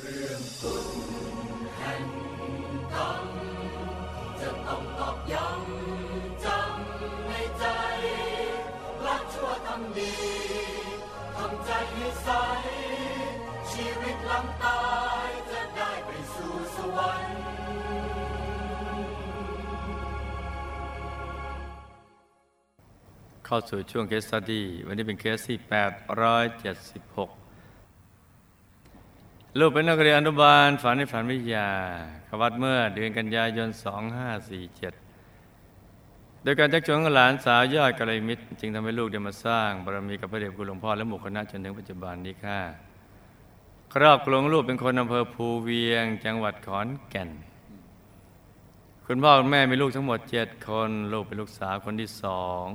เรื่องตุนแห่งกรรมจะต้องตอกย้ำจำในใจละชั่วทำดีทำใจให้ใส ชีวิตหลังตายจะได้ไปสู่สวรรค์เข้าสู่ช่วงเคสสตี้วันนี้เป็นเคสที่ 876 ลูกเป็นนักเรียนอนุบาลฝันในฝันวิทยาขวัดเมื่อเดือนกันยายน 2547 โดยการชักชวนของหลานสาวยอดกัลยมิตร จึงทำให้ลูกได้มาสร้างบารมีกับพระเดชคุณหลวงพ่อและหมู่คณะจนถึงปัจจุบันนี้ค่ะ ครอบครัวของลูกเป็นคนอำเภอภูเวียง จังหวัดขอนแก่น คุณพ่อคุณแม่มีลูกทั้งหมดเจ็ดคนลูกเป็นลูกสาวคนที่สอง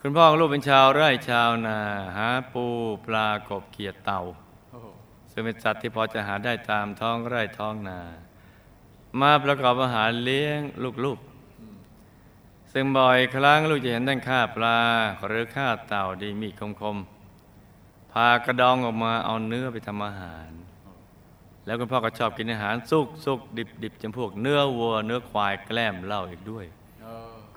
คุณพ่อของลูกเป็นชาวไร่ชาวนาหาปูปลากบเขียดเต่า ซึ่งเป็นสัตว์ที่พอจะหาได้ตามท้องไร่ท้องนา มาประกอบอาหารเลี้ยงลูกๆ ซึ่งบ่อยครั้งลูกจะเห็นด้านข้าปลาหรือข้าเต่าดีมีดคมๆ พากระดองออกมาเอาเนื้อไปทำอาหาร แล้วคุณพ่อก็ชอบกินอาหารสุกสุกดิบดิบจำพวกเนื้อวัว เนื้อควายแกล้มเหล้าอีกด้วย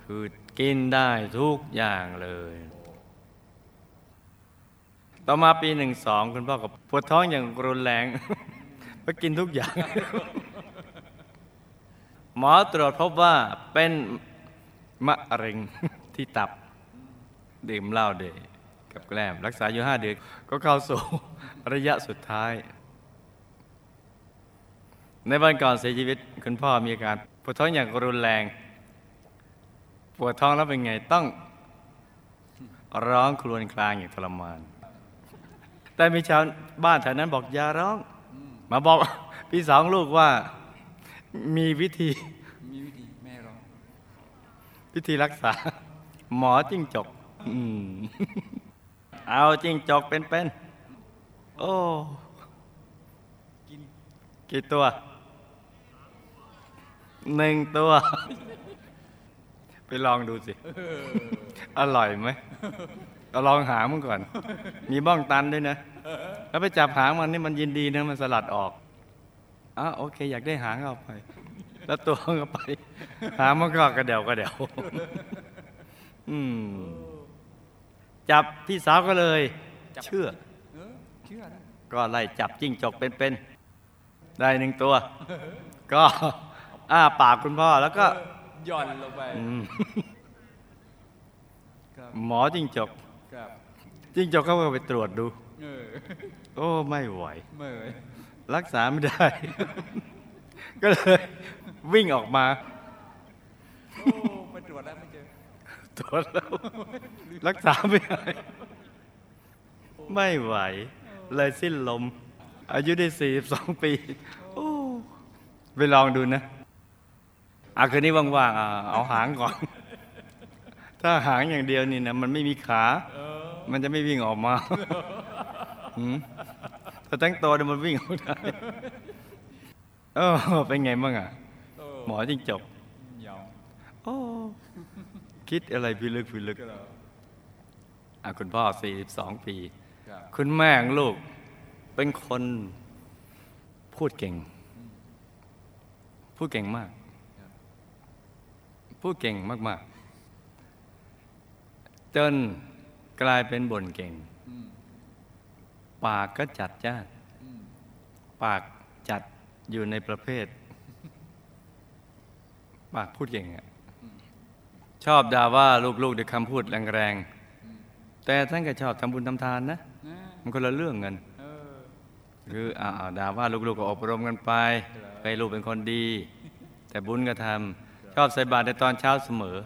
คือกินได้ทุกอย่างเลย ต่อมาปีหนึ่งสองคุณพ่อกับปวดท้องอย่างรุนแรงเพราะกินทุกอย่าง หมอตรวจพบว่าเป็นมะเร็งที่ตับ ดื่มเหล้าเดยกับแกล้ม รักษาอยู่ห้าเดือนก็เข้าสู่ระยะสุดท้าย ในวันก่อนเสียชีวิต คุณพ่อมีอาการปวดท้องอย่างรุนแรง ปวดท้องแล้วเป็นไงต้องร้องครวญครางอย่างทรมาน แต่มีชาวบ้านแถวนั้นบอกอย่าร้อง มาบอกพี่สองลูกว่ามีวิธีมีวิธีแม่ร้องวิธีรักษา หมอจิ้งจกอืมเอาจิ้งจกเป็นๆโอ้กินกี่ตัวหนึ่งตัว ไปลองดูสิ อร่อยไหม เอาลองหางมันก่อน มีบ้องตันด้วยนะ แล้วไปจับหางมันนี่มันยินดีนะมันสลัดออกอ้าวโอเค อยากได้หางเอาไป แล้วตัวก็ไป หางมันก็กระเดวกระเดวอืมจับพี่สาวก็เลย เชื่อเออเชื่อนะก็ไล่จับจิ้งจกเป็นๆได้หนึ่งตัว ก็อ้าปากคุณพ่อแล้วก็หย่อนลงไปอืมครับหมอจิ้งจกครับ จิ้งจกเขาก็ไปตรวจดูเออโอ้ไม่ไหวเมื่อยรักษาไม่ได้ ก็เลย วิ่งออกมาโอ้ไปตรวจแล้วไม่เจอตรวจแล้วรักษาไม่ได้ไม่ไหว เลยสิ้นลม อายุได้ 42 ปีโอ้ไปลองดูนะอาคืนนี้ว่างๆอะเอาหางก่อน ถ้าหางอย่างเดียวนี่นะมันไม่มีขา มันจะไม่วิ่งออกมาหืมถ้าทั้งตัวเนี่ยมันวิ่งออกได้เออเป็นไงบ้างอะโอ้หมอจิ้งจกยาวโอ้คิดอะไรพิลึกพิลึกก็แล้วอะคุณพ่อ 42 ปีครับคุณแม่ของลูก เป็นคนพูดเก่ง พูดเก่งมาก พูดเก่งมาก ๆ จน กลายเป็นบ่นเก่งอืมปากก็จัดจ้านอืมปากจัดอยู่ในประเภท ปากพูดเก่งอะชอบด่าว่าลูกๆด้วยคำพูดแรงๆ แต่ท่านก็ชอบทำบุญทำทานนะนะมันคนละเรื่องกันเออคืออ่าด่าว่าลูกๆก็อบรมกันไปไปลูกเป็นคนดี แต่บุญก็ทำชอบใส่บาตรในตอนเช้าเสมอ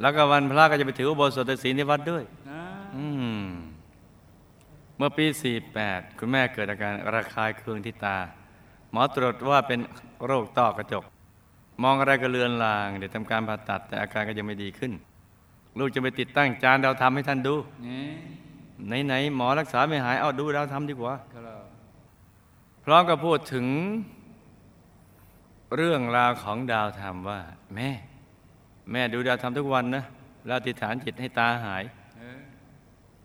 แล้วก็วันพระก็จะไปถืออุโบสถศีลที่วัดด้วยนะอืม เมื่อปี 48 คุณแม่เกิดอาการระคายเคืองที่ตา หมอตรวจว่าเป็นโรคต้อกระจก มองอะไรก็เลือนลาง เดี๋ยวทำการผ่าตัด แต่อาการก็ยังไม่ดีขึ้น ลูกจะไปติดตั้งจานดาวทำให้ท่านดูนี่ไหนๆหมอรักษาไม่หายเอาดูดาวทำดีกว่าพร้อมกับพูดถึงเรื่องราวของดาวธรรมว่า แม่ แม่ดูดาวธรรมทุกวันนะแล้วอธิษฐานจิตให้ตาหาย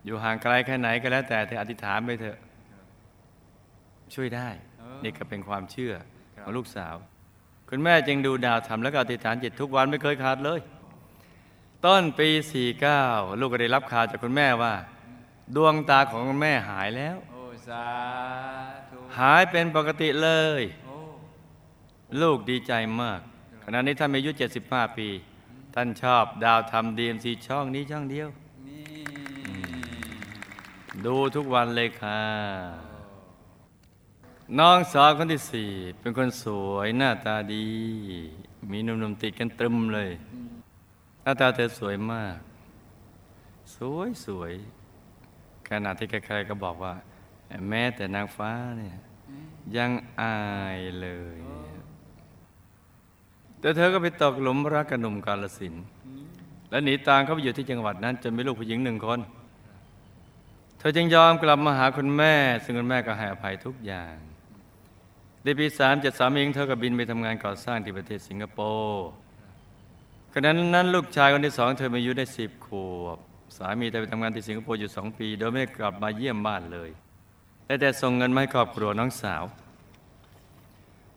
อออยู่ห่างไกลแค่ไหนก็แล้วแต่เธออธิษฐานไปเถอะ ช่วยได้เออนี่ก็เป็นความเชื่อครับของลูกสาว คุณแม่จึงดูดาวทำแล้วก็อธิษฐานจิตทุกวันไม่เคยขาดเลย ต้นปี 49 ลูกก็ได้รับข่าวจากคุณแม่ว่า ดวงตาของคุณแม่หายแล้วโอ้สาธุหายเป็นปกติเลยโอ้ลูกดีใจมากขณะนี้ท่านมีอายุ 75 ปี ท่านชอบดาวทำดีมซีช่องนี้ช่องเดียวนี่ ดูทุกวันเลยค่ะ น้องสาวคนที่สี่เป็นคนสวยหน้าตาดี มีหนุ่มๆติดกันตรึมเลย หน้าตาเธอสวยมาก สวยสวยขณะที่ใครๆก็บอกว่า แม้แต่นางฟ้าเนี่ยยังอายเลย แต่เธอก็ไปตกหลุมรักกับหนุ่มกาลสิน และหนีตามเขาไปอยู่ที่จังหวัดนั้นจนมีลูกผู้หญิงหนึ่งคน เธอจึงยอมกลับมาหาคุณแม่ ซึ่งคุณแม่ก็ให้อภัยทุกอย่างในปีสามเจ็ดสามเองเธอก็บินไปทำงานก่อสร้างที่ประเทศสิงคโปร์ขณะนั้นลูกชายคนที่สองเธอมีอายุได้สิบขวบ สามีเธอไปทำงานที่สิงคโปร์อยู่สองปี โดยไม่ได้กลับมาเยี่ยมบ้านเลยได้แต่ส่งเงินมาให้ครอบครัวน้องสาว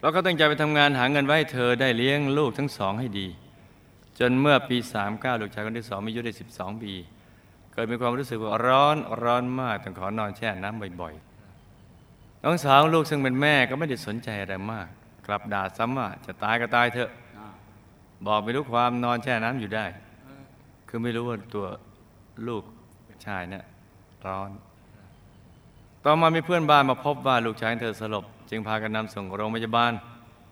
เราก็ตั้งใจไปทำงานหาเงินไว้ให้เธอได้เลี้ยงลูกทั้งสองให้ดี จนเมื่อปี 39 ลูกชายคนที่สองมีอายุได้ 12 ปี เกิดมีความรู้สึกว่าร้อนร้อนมากต้องขอนอนแช่น้ำบ่อยๆ น้องสาวลูกซึ่งเป็นแม่ก็ไม่ได้สนใจอะไรมาก กลับด่าซ้ำว่าจะตายก็ตายเถอะ บอกไม่รู้ความนอนแช่น้ำอยู่ได้ คือไม่รู้ว่าตัวลูกชายเนี่ยร้อน ต่อมามีเพื่อนบ้านมาพบว่าลูกชายเธอสลบ จึงพากันนำส่งโรงพยาบาล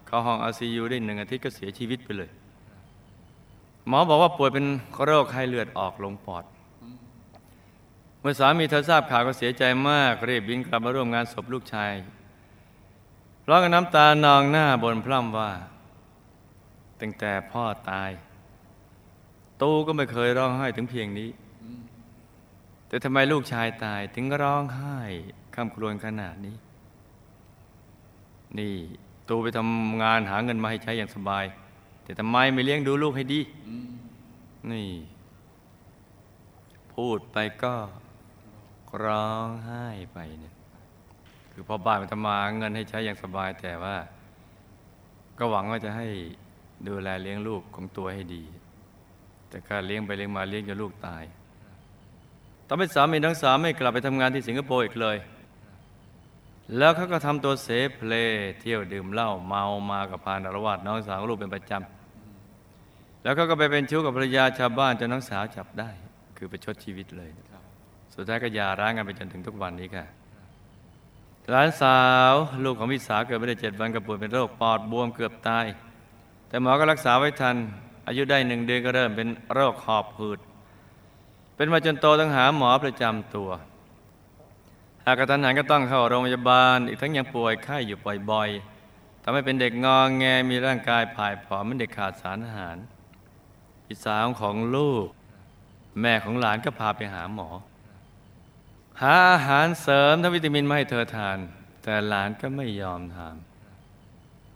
เข้าห้อง ICU ได้หนึ่งอาทิตย์ก็เสียชีวิตไปเลย หมอบอกว่าป่วยเป็นโรคไข้เลือดออกลงปอด เมื่อสามีเธอทราบข่าวก็เสียใจมากรีบบินกลับมาร่วมงานศพลูกชายร้องกับน้ำตานองหน้าบนพร่ำว่า ตั้งแต่พ่อตาย ตูก็ไม่เคยร้องไห้ถึงเพียงนี้ แต่ทำไมลูกชายตายถึงร้องไห้คำครวญขนาดนี้ นี่ ตูไปทำงานหาเงินมาให้ใช้อย่างสบาย แต่ทำไมไม่เลี้ยงดูลูกให้ดี นี่ พูดไปก็ ร้องไห้ไปเนี่ยคือพ่อบ้านมันทำมาเงินให้ใช้อย่างสบายแต่ว่า ก็หวังว่าจะให้ดูแลเลี้ยงลูกของตัวให้ดี แต่ก็เลี้ยงไปเลี้ยงมาเลี้ยงจนลูกตายตอนเป็นสามีทั้งสามไม่กลับไปทำงานที่สิงคโปร์อีกเลย แล้วเขาก็ทำตัวเสเพลเที่ยวดื่มเหล้าเมามากับพานอารวาสน้องสาวลูกเป็นประจำแล้วเขาก็ไปเป็นชู้กับภรรยาชาวบ้านจนน้องสาวจับได้ คือไปชดชีวิตเลย สุดท้ายก็ยาร้างกันไปจนถึงทุกวันนี้ค่ะหลานสาวลูกของพี่สาวเกิดไม่ได้เจ็ดวันก็ป่วยเป็นโรคปอดบวมเกือบตาย แต่หมอก็รักษาไว้ทัน อายุได้หนึ่งเดือนก็เริ่มเป็นโรคหอบหืด เป็นมาจนโตต้องหาหมอประจำตัว หากกระทันหันก็ต้องเข้าโรงพยาบาล อีกทั้งยังป่วยไข้อยู่บ่อยๆทำให้เป็นเด็กงองแงมีร่างกายผายผอมเหมันเด็กขาดสารอาหารพี่สาวของลูก แม่ของหลานก็พาไปหาหมอ หาอาหารเสริมทั้งวิตามินมาให้เธอทาน แต่หลานก็ไม่ยอมทาน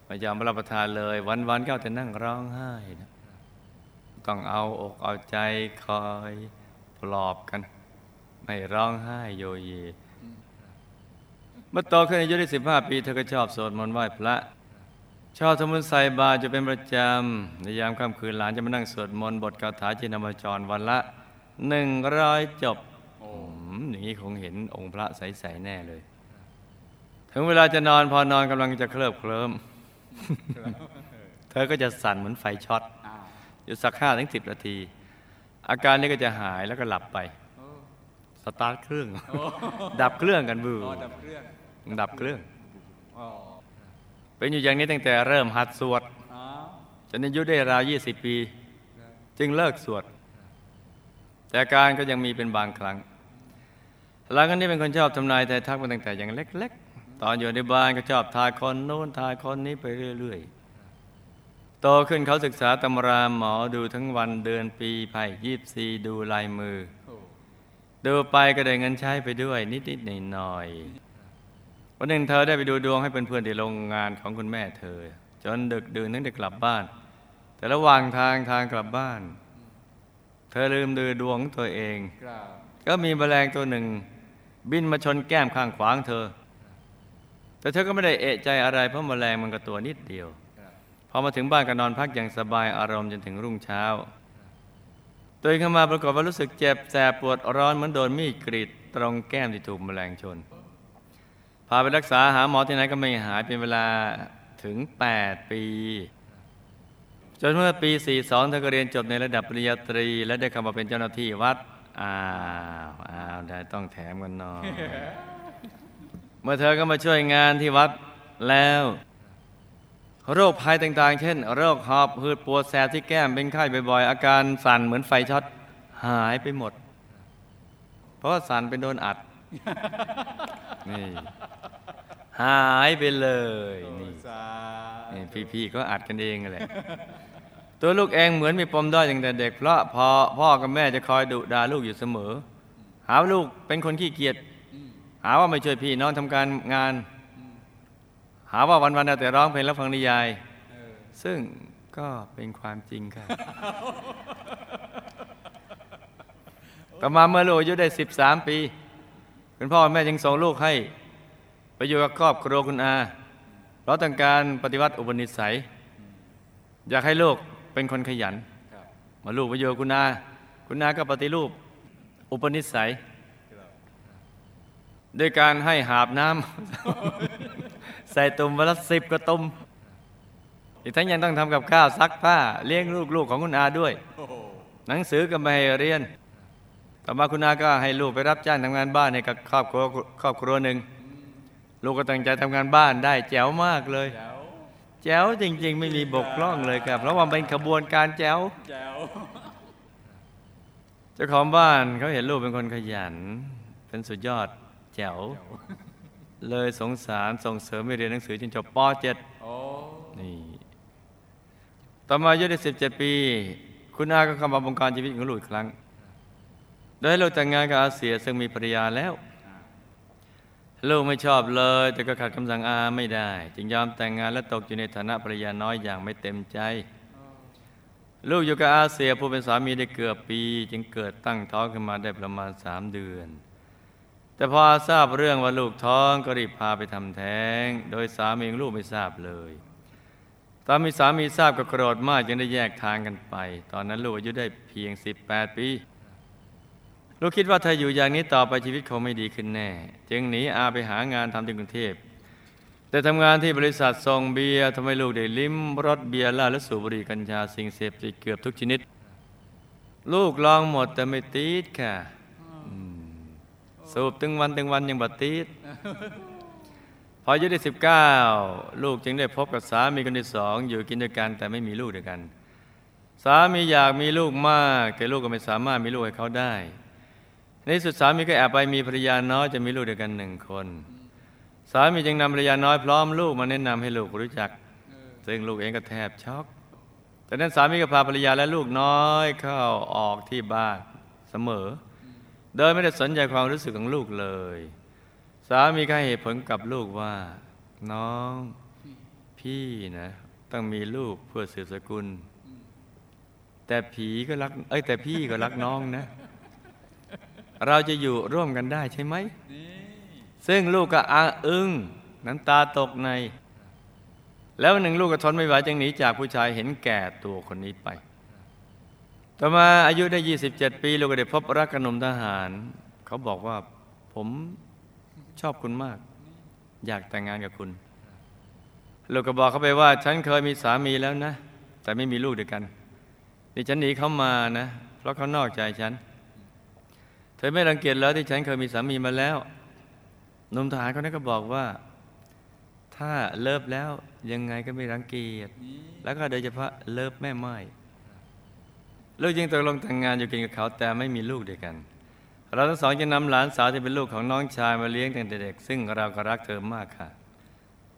ไม่ยอมรับประทานเลย วันๆก็เอาแต่นั่งร้องไห้นะต้องเอาอกเอาใจคอยปลอบกัน ไม่ร้องไห้โยเยเมื่อโตขึ้นอายุได้สิบห้าปี เธอก็ชอบสวดมนต์ไหว้พระ ชอบทำบุญใส่บาตรจะเป็นประจำในยามค่ำคืนหลานจะมานั่งสวดมนต์บทคาถาจินามจรวันละหนึ่งร้อยจบ อ้อืมอย่างนี้คงเห็นองค์พระใสๆแน่เลย ถึงเวลาจะนอนพอนอนกำลังจะเคลิบเคลิ้มเธอก็จะสั่นเหมือนไฟช็อตอ้าวอยู่สักห้าถึงสิบนาที อาการนี้ก็จะหายแล้วก็หลับไปโอ้สตาร์ทเครื่องโอ้ดับเครื่องกันบูอ๋อดับเครื่องดับเครื่องอ๋อเป็นอยู่อย่างนี้ตั้งแต่เริ่มหัดสวดอ๋อจนอายุได้ราว20ปี จึงเลิกสวด แต่อาการก็ยังมีเป็นบางครั้ง หลังจากนี้เป็นคนชอบทำนายแต่ทักมาตั้งแต่ยังเล็ก ๆ ตอนอยู่ในบ้านก็ชอบทายคนโน้นทายคนนี้ไปเรื่อยๆ โตขึ้นเขาศึกษาตำราหมอดูทั้งวันเดือนปีไผ่ยีบซีดูลายมือโอ้ดูไปก็ได้เงินใช้ไปด้วย นิดๆหน่อยๆวันหนึ่งเธอได้ไปดูดวงให้เพื่อนๆที่โรงงานของคุณแม่เธอ จนดึกดื่นถึงได้กลับบ้าน แต่ระหว่างทางทางกลับบ้าน เธอลืมดูดวงของตัวเองกราบก็มีแมลงตัวหนึ่ง บินมาชนแก้มข้างขวางเธอ แต่เธอก็ไม่ได้เอะใจอะไรเพราะแมลงมันก็ตัวนิดเดียวพอมาถึงบ้านก็นอนพักอย่างสบายอารมณ์จนถึงรุ่งเช้าตื่นขึ้นมาปรากฏว่ารู้สึกเจ็บแสบปวดร้อนเหมือนโดนมีดกรีดตรงแก้มที่ถูกแมลงชน พาไปรักษาหาหมอที่ไหนก็ไม่หายเป็นเวลาถึง 8 ปีจนเมื่อปี 42เธอก็เรียนจบในระดับปริญญาตรี และได้เข้ามาเป็นเจ้าหน้าที่วัด อ้าว ต้องแถมกันหน่อยเมื่อเธอก็มาช่วยงานที่วัดแล้ว โรคภัยต่างๆ เช่น โรคหอบหืดปวดแสบที่แก้มเป็นไข้บ่อยๆ อาการสั่นเหมือนไฟช็อตหายไปหมด เพราะว่าสั่นเป็นโดนอัดนี่หายไปเลยนี่สานี่พี่ๆก็อัดกันเองแหละตัวลูกเองเหมือนมีปมด้อยตั้งแต่เด็กเพราะพอพ่อกับแม่จะคอยดุด่าลูกอยู่เสมอ หาว่าลูกเป็นคนขี้เกียจหาว่าไม่ช่วยพี่น้องทำการงาน หาว่าวันๆเอาแต่ร้องเพลงและฟังนิยายเออซึ่งก็เป็นความจริงค่ะ ต่อมาเมื่อลูกอายุได้ 13 ปีคุณพ่อแม่จึงส่งลูกให้ ไปอยู่กับครอบครัวคุณอา เพราะต้องการปฏิวัติอุปนิสัย อยากให้ลูกเป็นคนขยันครับมาลูกไปอยู่กับคุณอา คุณอาก็ปฏิรูป อุปนิสัย ด้วยการให้หาบน้ำ ใส่ตุ่มวันละสิบกระตุ่มอีกทั้งยังต้องทำกับข้าวซักผ้า เลี้ยงลูกๆของคุณอาด้วย หนังสือก็ไม่ให้เรียน ต่อมาคุณอาก็ให้ลูกไปรับจ้างทำงานบ้านให้กับครอบครัวครอบครัวหนึ่ง ลูกก็ตั้งใจทำงานบ้านได้แจ๋วมากเลย แจ๋วจริง ๆ ไม่มีบกพร่องเลยครับ เพราะว่าเป็นขบวนการแจ๋ว เจ้าของบ้านเขาเห็นลูกเป็นคนขยัน เป็นสุดยอดแจ๋ว เลยสงสารส่งเสริมให้เรียนหนังสือจนจบป .7 นี่ต่อมาอายุได้17 ปี คุณอาก็เข้ามาบงการชีวิตของลูกอีกครั้ง โดยให้ลูกแต่งงานกับอาเสียซึ่งมีภรรยาแล้ว ลูกไม่ชอบเลย แต่ก็ขัดคำสั่งอาไม่ได้ จึงยอมแต่งงานและตกอยู่ในฐานะภรรยาน้อยอย่างไม่เต็มใจ ลูกอยู่กับอาเซียผู้เป็นสามีได้เกือบปี จึงเกิดตั้งท้องขึ้นมาได้ประมาณสามเดือน แต่พอทราบเรื่องว่าลูกท้องก็รีบพาไปทำแท้ง โดยสามีลูกไม่ทราบเลยตอนมีสามีทราบก็โกรธมากจึงได้แยกทางกันไป ตอนนั้นลูกอายุได้เพียง 18 ปี ลูกคิดว่าถ้าอยู่อย่างนี้ต่อไปชีวิตคงไม่ดีขึ้นแน่ จึงหนีอาไปหางานทำที่กรุงเทพ แต่ทำงานที่บริษัทส่งเบียร์ทำให้ลูกได้ลิ้มรสเบียร์เหล้าและสูบบุหรี่กัญชาสิ่งเสพติดเกือบทุกชนิด ลูกลองหมดแต่ไม่ติดค่ะอืมสูบตึงวันตึงวันยังบัดติดพออายุได้สิบเก้าลูกจึงได้พบกับสามีคนที่สองอยู่กินด้วยกันแต่ไม่มีลูกด้วยกัน สามีอยากมีลูกมาก แต่ลูกก็ไม่สามารถมีลูกให้เขาได้ ในที่สุดสามีก็แอบไปมีภรรยาน้อยจะมีลูกด้วยกันหนึ่งคน สามีจึงนำภรรยาน้อยพร้อมลูกมาแนะนำให้ลูกรู้จัก ซึ่งลูกเองก็แทบช็อกแต่นั้นสามีก็พาภรรยาและลูกน้อยเข้าออกที่บ้านเสมอ โดยไม่ได้สนใจความรู้สึกของลูกเลย สามีก็ให้เหตุผลกับลูกว่า น้อง พี่นะ ต้องมีลูกเพื่อสืบสกุล แต่ผีก็รัก เอ้ยแต่พี่ก็รักน้องนะ เราจะอยู่ร่วมกันได้ใช่ไหมนี่ ซึ่งลูกก็อ้าอึ้งน้ำตาตกใน แล้ววันหนึ่งลูกก็ทนไม่ไหวจึงหนีจากผู้ชายเห็นแก่ตัวคนนี้ไป ต่อมาอายุได้ 27 ปี ลูกก็ได้พบรักกนมทหาร เขาบอกว่าผมชอบคุณมาก อยากแต่งงานกับคุณ ลูกก็บอกเขาไปว่า ฉันเคยมีสามีแล้วนะ แต่ไม่มีลูกด้วยกันนี่ฉันหนีเขามานะ เพราะเขานอกใจฉัน เธอไม่รังเกียจแล้วที่ฉันเคยมีสามีมาแล้ว หนุ่มทหารคนนั้นก็บอกว่า ถ้าเลิฟแล้วยังไงก็ไม่รังเกียจแล้วก็โดยเฉพาะเลิฟแม่ไม้ลูกจึงตกลงแต่งงานอยู่กินกับเขาแต่ไม่มีลูกด้วยกัน เราทั้งสองจะนำหลานสาวที่เป็นลูกของน้องชายมาเลี้ยงตั้งแต่เด็ก ซึ่งเราก็รักเธอมากค่ะ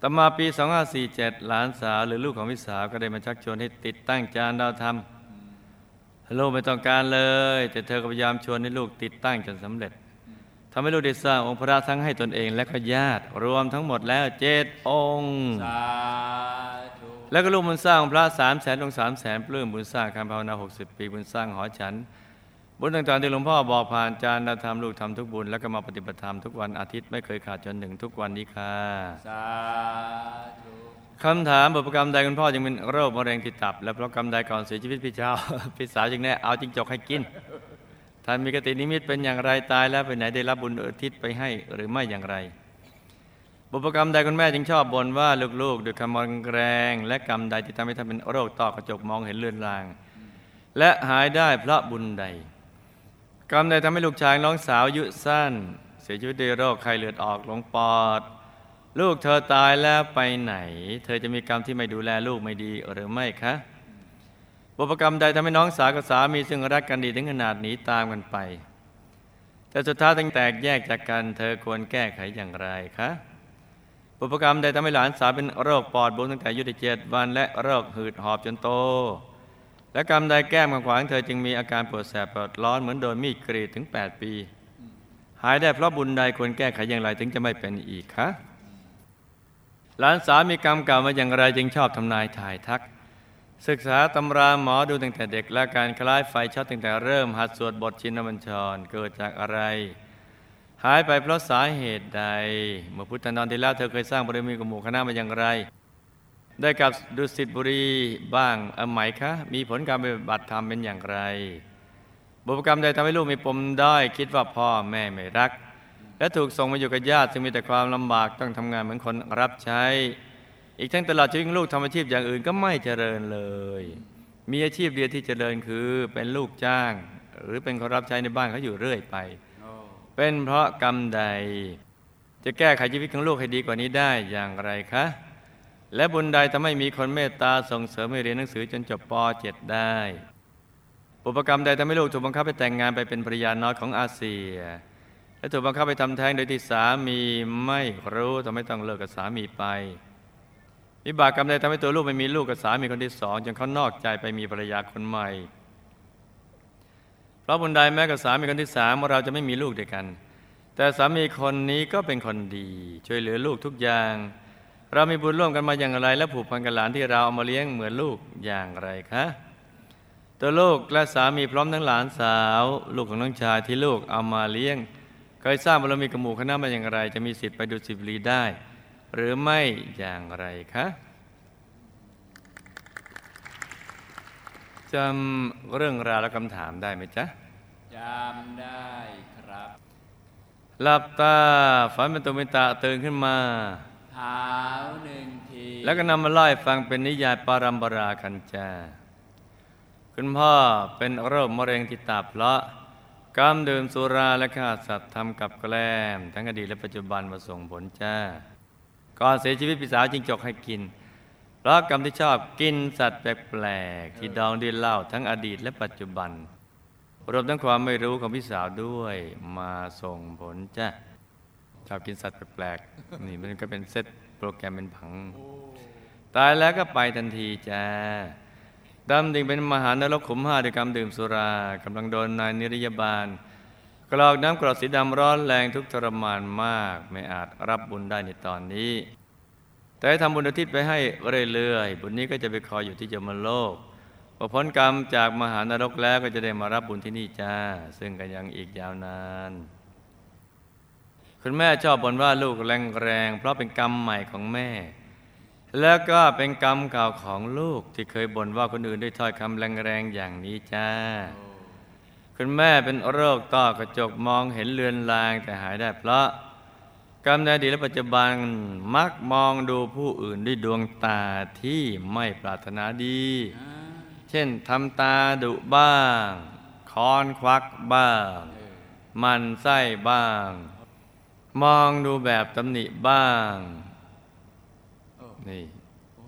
ต่อมาปี 2547 หลานสาวหรือลูกของพี่สาวก็ได้มาชักชวนให้ติดตั้งจานดาวธรรมลูกไม่ต้องการเลย แต่เธอก็พยายามชวนให้ลูกติดตั้งจนสำเร็จ ทำให้ลูกได้สร้างองค์พระทั้งให้ตนเองและก็ญาติ รวมทั้งหมดแล้วเจ็ดองค์สาธุแล้วก็ลูกบุญสร้างพระสามแสนองค์สามแสนปลื้มบุญสร้างคำภาวนาหกสิบปีบุญสร้างหอฉัน บุญต่างๆที่หลวงพ่อบอกผ่านจานธรรมลูกทำทุกบุญ แล้วก็มาปฏิบัติธรรมทุกวันอาทิตย์ไม่เคยขาดจนหนึ่งทุกวันนี้ค่ะสาธุคำถามบุพกรรมใดคุณพ่อจึงเป็นโรคมะเร็งที่ตับ และเพราะกรรมใดก่อนเสียชีวิตพี่เจ้าพี่สาวจึงแน่เอาจิงจกให้กิน ท่านมีกตินิมิตเป็นอย่างไรตายแล้วไปไหนได้รับบุญอุทิศไปให้หรือไม่อย่างไร บุพกรรมใดคุณแม่จึงชอบบ่นว่าลูกๆด้วยคำมองแรง และกรรมใดที่ทำให้ท่านเป็นโรคต้อกระจกมองเห็นเลือนลาง และหายได้เพราะบุญใด กรรมใดทำให้ลูกชายน้องสาวอายุสั้น เสียชีวิตด้วยโรคไข้เลือดออกลงปอด ลูกเธอตายแล้วไปไหน เธอจะมีกรรมที่ไม่ดูแลลูกไม่ดีหรือไม่คะ บุพกรรมใดทำให้น้องสาวกับสามีซึ่งรักกันดีถึงขนาดหนีตามกันไป แต่สุดท้ายตั้งแตกแยกจากกันเธอควรแก้ไขอย่างไรคะบุพกรรมใดทำให้หลานสาวเป็นโรคปอดบวมตั้งแต่อายุได้เจ็ดวันและโรคหืดหอบจนโต และกรรมใดแก้มขวางเธอจึงมีอาการปวดแสบปวดร้อนเหมือนโดนมีดกรีดถึง 8 ปี หายได้เพราะบุญใดควรแก้ไขอย่างไรถึงจะไม่เป็นอีกคะหลานสาวมีกรรมเก่ามาอย่างไรจึงชอบทำนายถ่ายทัก ศึกษาตำราหมอดูตั้งแต่เด็กและการคล้ายไฟช็อตตั้งแต่เริ่มหัดสวดบทชินบัญชร เกิดจากอะไร หายไปเพราะสาเหตุใด เมื่อพุทธนอนที่แล้วเธอเคยสร้างบารมีกับหมู่คณะมาอย่างไร ได้กับดุสิตบุรีบ้างอาไหมคะ มีผลการปฏิบัติธรรมเป็นอย่างไร บุพกรรมใดทำให้ลูกมีปมด้อยคิดว่าพ่อแม่ไม่รัก และถูกส่งมาอยู่กับญาติซึ่งมีแต่ความลำบากต้องทำงานเหมือนคนรับใช้ อีกทั้งตลอดชีวิตลูกทำอาชีพอย่างอื่นก็ไม่เจริญเลย มีอาชีพเดียวที่เจริญคือเป็นลูกจ้าง หรือเป็นคนรับใช้ในบ้านเขาอยู่เรื่อยไปโอ้เป็นเพราะกรรมใด จะแก้ไขชีวิตของลูกให้ดีกว่านี้ได้อย่างไรคะ และบุญใดทำให้มีคนเมตตาส่งเสริมให้เรียนหนังสือจนจบป .7 ได้ปุปกรรมใดทำให้ลูกถูกบังคับให้แต่งงานไปเป็นภรรยาน้อยของอาเซีย และถูกบังคับให้ทำแท้งโดยที่สามีไม่รู้ทำให้ต้องเลิกกับสามีไป วิบากกรรมใดทำให้ตัวลูกไม่มีลูกกับสามีคนที่สองจนเขานอกใจไปมีภรรยาคนใหม่ เพราะบุญใดแม้กับสามีคนที่สามเราจะไม่มีลูกด้วยกัน แต่สามีคนนี้ก็เป็นคนดี ช่วยเหลือลูกทุกอย่าง เรามีบุญร่วมกันมาอย่างไร และผูกพันกับหลานที่เราเอามาเลี้ยงเหมือนลูกอย่างไรคะตัวลูกและสามีพร้อมทั้งหลานสาว ลูกของน้องชายที่ลูกเอามาเลี้ยงเคยสร้างบารมีกับหมู่คณะมาอย่างไร จะมีสิทธิ์ไปดูสิบลีได้ หรือไม่อย่างไรคะจำเรื่องราวและคำถามได้ไหมจ๊ะจำได้ครับ หลับตาฝันเป็นตุเป็นตาตื่นขึ้นมาเท้าหนึ่งที แล้วก็นำมาเล่าให้ฟังเป็นนิยายปารัมปรากันจาคุณพ่อเป็นโรคมะเร็งที่ตับเพราะกรรมดื่มสุราและฆ่าสัตว์ทำกับแกล้มทั้งอดีตและปัจจุบันมาส่งผลจ้า ก่อนเสียชีวิตพี่สาวจิงจกให้กิน เพราะกรรมที่ชอบกินสัตว์แปลกๆที่ดองด้วยเหล้าทั้งอดีตและปัจจุบัน รวมทั้งความไม่รู้ของพี่สาวด้วยมาส่งผลจ้าชอบกินสัตว์แปลกๆนี่มันก็เป็นเซตโปรแกรมเป็นผัง ตายแล้วก็ไปทันทีจ้าดำดิ่งเป็นมหานรกขุมห้าด้วยกรรมดื่มสุรากำลังโดนนายนิรยาบาล กรอกน้ำกรดสีดำร้อนแรงทุกทรมานมาก ไม่อาจรับบุญได้ในตอนนี้ แต่ทำบุญอุทิศไปให้เรื่อยๆบุญนี้ก็จะไปคอยอยู่ที่ยมโลกพอพ้นกรรมจากมหานรกแล้วก็จะได้มารับบุญที่นี่จ้า ซึ่งก็ยังอีกยาวนาน คุณแม่ชอบบ่นว่าลูกแรงๆเพราะเป็นกรรมใหม่ของแม่ แล้วก็เป็นกรรมเก่าของลูกที่เคยบ่นว่าคนอื่นด้วยถ้อยคำแรงๆอย่างนี้จ้า คุณแม่เป็นโรคต้อกระจกมองเห็นเลือนลางแต่หายได้เพราะกรรมในอดีตและปัจจุบันมักมองดูผู้อื่นด้วยดวงตาที่ไม่ปรารถนาดีอ่าเช่นทำตาดุบ้างคอนควักบ้างเออมันไส้บ้าง มองดูแบบตำหนิบ้างโอ้นี่โอ้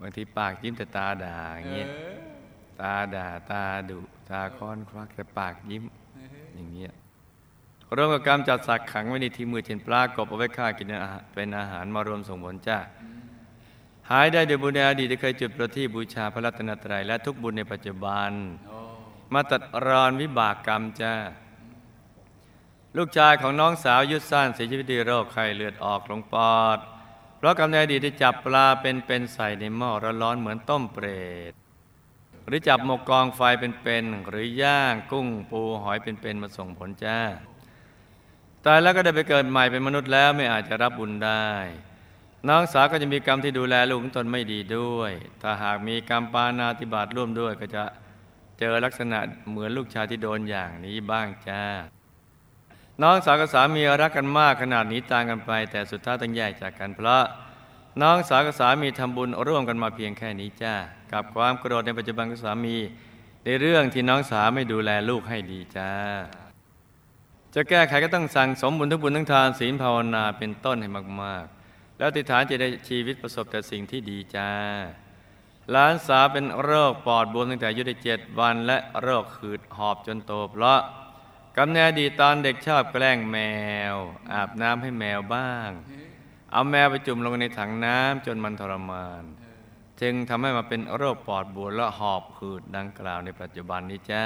บางทีปากยิ้มแต่ตาด่าอย่างเงี้ยเออ ตาด่าตาดุ ตาค้อนควักแต่ปากยิ้มเอออย่างเงี้ยร่วมกับกรรมจัดสักขังไว้ในที่มือเช่นปลากบเอาไว้ฆ่ากินอาหารเป็นอาหารมารวมส่งผลจ้าหายได้โดยบุญในอดีตที่เคยจุดประทีปบูชาพระรัตนตรัยและทุกบุญในปัจจุบันโอ้มาตัดรอนวิบากกรรมจ้าลูกชายของน้องสาวยุดสั้นเสียชีวิตด้วยโรคไข้เลือดออกลงปอด เพราะกรรมในอดีตที่จับปลาเป็นเป็นใส่ในหม้อร้อนๆเหมือนต้มเปรต หรือจับหมกกองไฟเป็นๆหรือย่างกุ้งปูหอยเป็นๆมาส่งผลจ้าตายแล้วก็ได้ไปเกิดใหม่เป็นมนุษย์แล้วไม่อาจจะรับบุญได้ น้องสาวก็จะมีกรรมที่ดูแลลูกของตนไม่ดีด้วย ถ้าหากมีกรรมปานาติบาตร่วมด้วยก็จะเจอลักษณะเหมือนลูกชายที่โดนอย่างนี้บ้างจ้า น้องสาวกับสามีรักกันมากขนาดหนี้ต่างกันไป แต่สุดท้ายต้องแยกจากกันเพราะ น้องสาวกับสามีทำบุญร่วมกันมาเพียงแค่นี้จ้า กับความโกรธในปัจจุบันของสามี ในเรื่องที่น้องสาวไม่ดูแลลูกให้ดีจ้า จะแก้ไขก็ต้องสั่งสมบุญทุกบุญทั้งทานศีลภาวนาเป็นต้นให้มาก ๆ แล้วติฐานจะได้ชีวิตประสบแต่สิ่งที่ดีจ้าหลานสาวเป็นโรคปอดบวมตั้งแต่อายุได้เจ็ดวัน และโรคขืดหอบจนโตเพราะกำเนิดดีตอนเด็กชอบแกล้งแมว อาบน้ำให้แมวบ้าง เอาแมวไปจุ่มลงในถังน้ำจนมันทรมาน จึงทำให้มาเป็นโรคปอดบวมและหอบหืดดังกล่าวในปัจจุบันนี้จ้า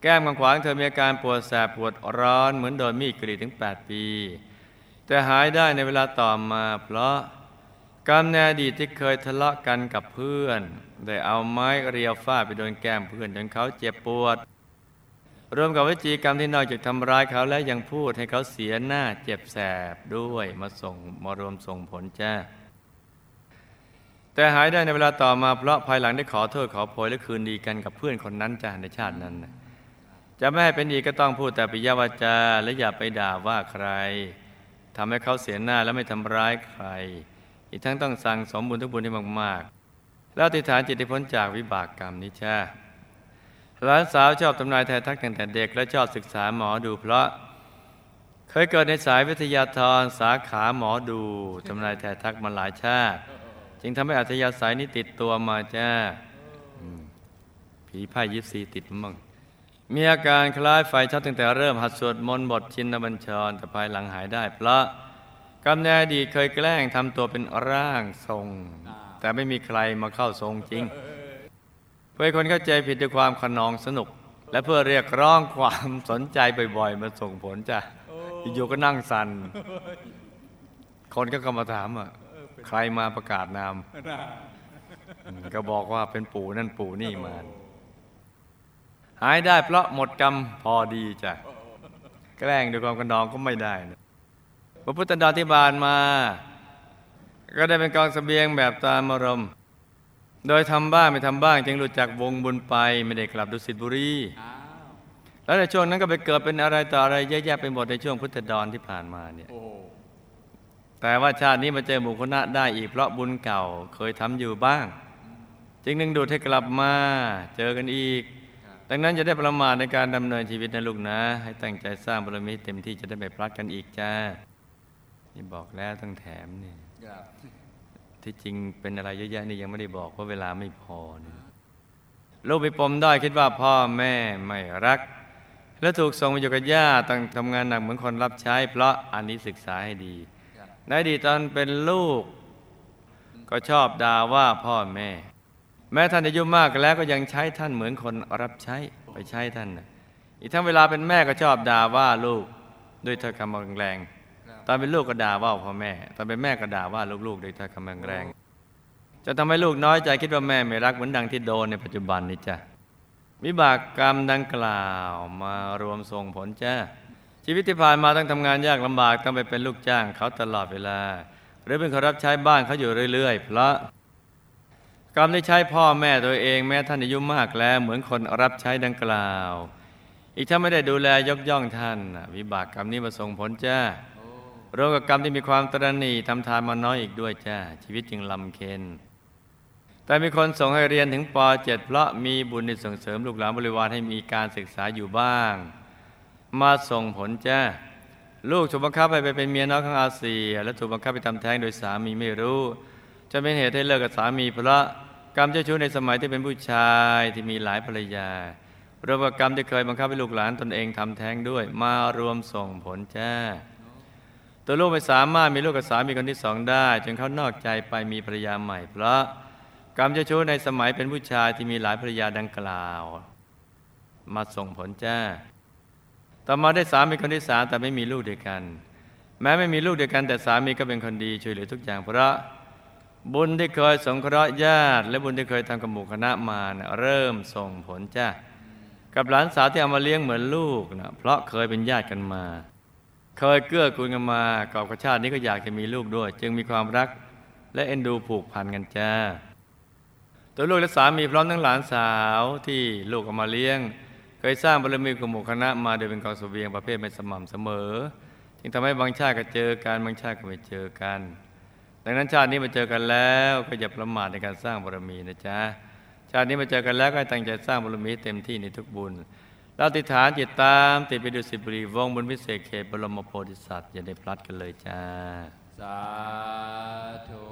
แก้มข้างขวางเธอมีอาการปวดแสบปวดร้อนเหมือนโดนมีดกรีดถึง 8 ปี แต่หายได้ในเวลาต่อมาเพราะกรรมในอดีตที่เคยทะเลาะกันกับเพื่อน ได้เอาไม้เรียวฟาดไปโดนแก้มเพื่อนจนเขาเจ็บปวดรวมกับวิจีกรรมที่นอกจากทำร้ายเขาแล้วยังพูดให้เขาเสียหน้าเจ็บแสบด้วยมาส่งมารวมส่งผลจ้า แต่หายได้ในเวลาต่อมาเพราะภายหลังได้ขอโทษขอโพยและคืนดีกันกับเพื่อนคนนั้นจ้าในชาตินั้น จะไม่ให้เป็นอีกก็ต้องพูดแต่ปิยวาจาและอย่าไปด่าว่าใครทำให้เขาเสียหน้าและไม่ทำร้ายใคร อีกทั้งต้องสั่งสมบุญทุกบุญให้มากๆ แล้วอธิฐานจิตให้พ้นจากวิบากกรรมนี้จ้าหลานสาวชอบทำนายทายทักตั้งแต่เด็กและชอบศึกษาหมอดูเพราะเคยเกิดในสายวิทยาธรสาขาหมอดูทำนายแทยทักมาหลายชาติ จึงทำให้อัธยาศัยนี้ติดตัวมาจ้าผีไพ่ยิปซีติดมั่งมีอาการคล้ายไฟช็อตตั้งแต่เริ่มหัดสวดมนต์บทชินบัญชร แต่ภายหลังหายได้เพราะกำเนิดอดีตเคยแกล้งทำตัวเป็นร่างทรง แต่ไม่มีใครมาเข้าทรงจริง เพื่อคนเข้าใจผิดด้วยความขนองสนุก และเพื่อเรียกร้องความสนใจบ่อยๆ มาส่งผลจ้ะอยู่ก็นั่งสันคนก็เข้ามาถามอะ ใครมาประกาศนามอืมก็บอกว่าเป็นปู่นั่นปู่นี่มา หายได้เพราะหมดกรรมพอดีจ้ะ แกล้งด้วยความกระนองก็ไม่ได้นะพระพุทธดาที่บานมา ก็ได้เป็นกองเสบียงแบบตามอารมณ์ โดยทำบ้างไม่ทำบ้าง จึงหลุดจากวงบุญไปไม่ได้กลับดุสิตบุรีอ้าวแล้วในช่วงนั้นก็ไปเกิดเป็นอะไรต่ออะไรเยอะแยะไปหมดในช่วงพุทธดอนที่ผ่านมาเนี่ยโอ้ แต่ว่าชาตินี้มาเจอหมู่คณะได้อีกเพราะบุญเก่าเคยทำอยู่บ้าง จึงดึงดูดให้กลับมาเจอกันอีก ดังนั้นจะได้ประมาทในการดำเนินชีวิตนะลูกนะ ให้ตั้งใจสร้างบารมีเต็มที่จะได้ไม่พลัดกันอีกจ้า นี่บอกแล้วต้องแถมนี่ที่จริงเป็นอะไรเยอะแยะนี่ยังไม่ได้บอกเพราะเวลาไม่พอลูกไปปมได้อยคิดว่าพ่อแม่ไม่รัก และถูกส่งมาอยู่กับย่าต้องทำงานหนักเหมือนคนรับใช้ เพราะอันนี้ศึกษาให้ดี ในอดีตตอนเป็นลูก ก็ชอบด่าว่าพ่อแม่ แม้ท่านอายุมากแล้วก็ยังใช้ท่านเหมือนคนรับใช้ไปใช้ท่าน อีกทั้งเวลาเป็นแม่ก็ชอบด่าว่าลูกด้วยถ้อยคำแรงๆตอนเป็นลูกก็ด่าว่าพ่อแม่ ตอนเป็นแม่ก็ด่าว่าลูกๆด้วยถ้อยคำแรงๆจะทำให้ลูกน้อยใจคิดว่าแม่ไม่รักเหมือนดังที่โดนในปัจจุบันนี้จ้ะวิบากกรรมดังกล่าวมารวมส่งผลจ้า ชีวิตที่ผ่านมาต้องทำงานยากลำบากต้องไปเป็นลูกจ้างเขาตลอดเวลา หรือเป็นคนรับใช้บ้านเขาอยู่เรื่อยๆ เพราะกรรมได้ใช้พ่อแม่ตัวเองแม้ท่านอายุมากแล้ว เหมือนคนรับใช้ดังกล่าว อีกถ้าไม่ได้ดูแลยกย่องท่าน วิบากกรรมนี้มาส่งผลจ้าโรวมกับกรรมที่มีความตระหนี่ทำทานมาน้อยอีกด้วยจ้าชีวิตจึงลำเค็นแต่มีคนส่งให้เรียนถึงป .7 เพราะมีบุญที่ส่งเสริมลูกหลานบริวารให้มีการศึกษาอยู่บ้าง มาส่งผลจ้าลูกถูกบังคับให้ไปเป็นเมียน้อยของอาเซีย และถูกบังคับไปทำแท้งโดยสามีไม่รู้จะเป็นเหตุให้เลิกกับสามีเพราะกรรมเจ้าชู้ในสมัยที่เป็นผู้ชายที่มีหลายภรรยารวมกับกรรมที่เคยบังคับให้ลูกหลานตนเองทำแท้งด้วย มารวมส่งผลจ้า ตัวลูกไม่สามารถมีลูกกับสามีคนที่สองได้จนเขานอกใจไปมีภรรยาใหม่ เพราะกรรมเจ้าชู้ในสมัยเป็นผู้ชายที่มีหลายภรรยาดังกล่าว มาส่งผลจ้า ต่อมาได้สามีคนที่สามแต่ไม่มีลูกด้วยกัน แม้ไม่มีลูกด้วยกัน แต่สามีก็เป็นคนดีช่วยเหลือทุกอย่าง เพราะบุญที่เคยสงเคราะห์ญาติ และบุญที่เคยทำกับหมู่คณะมานะเริ่มส่งผลจ้ากับหลานสาวที่เอามาเลี้ยงเหมือนลูกนะเพราะเคยเป็นญาติกันมา เคยเกื้อกูลกันมากอบกระชาตินี้ก็อยากจะมีลูกด้วย จึงมีความรักและเอ็นดูผูกพันกันจ้าตัวลูกและสามีพร้อมทั้งหลานสาวที่ลูกเอามาเลี้ยง เคยสร้างบารมีกับหมู่คณะมาโดยเป็นกองเสบียงประเภทไม่สม่ำเสมอ จึงทำให้บางชาติก็เจอกันบางชาติก็ไม่เจอกัน ดังนั้นชาตินี้มาเจอกันแล้วก็อย่าประมาทในการสร้างบารมีนะจ๊ะชาตินี้มาเจอกันแล้วก็ให้ตั้งใจสร้างบารมีให้เต็มที่ในทุกบุญเราติดฐานจิตตามติดไปดูสิบรีวงบนวิเศษเขตบรมโพธิสัตว์อย่าได้พลัดกันเลยจ้า สาธุ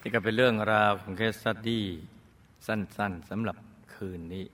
นี่ก็เป็นเรื่องราวของเคสสตดี้สั้นๆสำหรับ คืนนี้